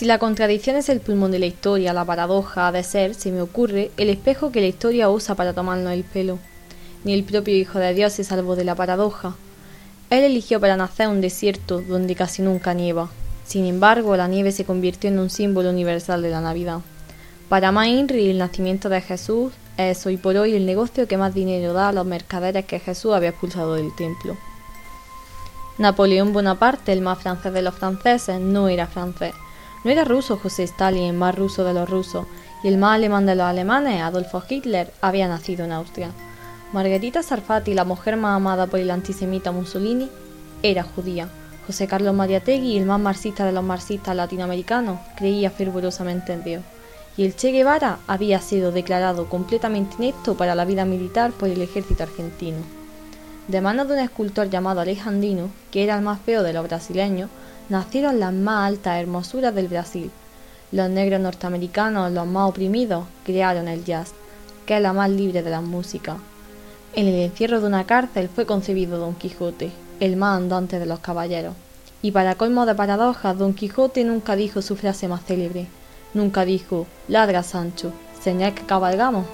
Si la contradicción es el pulmón de la historia, la paradoja ha de ser, se me ocurre, el espejo que la historia usa para tomarnos el pelo. Ni el propio Hijo de Dios se salvó de la paradoja. Él eligió para nacer un desierto donde casi nunca nieva. Sin embargo, la nieve se convirtió en un símbolo universal de la Navidad. Para Mainri, el nacimiento de Jesús es hoy por hoy el negocio que más dinero da a los mercaderes que Jesús había expulsado del templo. Napoleón Bonaparte, el más francés de los franceses, no era francés no era ruso José Stalin, el más ruso de los rusos, y el más alemán de los alemanes, Adolfo Hitler, había nacido en Austria. Margarita Sarfati, la mujer más amada por el antisemita Mussolini, era judía. José Carlos Mariategui, el más marxista de los marxistas latinoamericanos, creía fervorosamente en Dios. Y el Che Guevara había sido declarado completamente inepto para la vida militar por el ejército argentino. De manos de un escultor llamado Alejandrino, que era el más feo de los brasileños, nacieron las más altas hermosuras del Brasil. Los negros norteamericanos, los más oprimidos, crearon el jazz, que es la más libre de las músicas. En el encierro de una cárcel fue concebido Don Quijote, el más andante de los caballeros. Y para colmo de paradojas, Don Quijote nunca dijo su frase más célebre. Nunca dijo, ladra Sancho, señal que cabalgamos.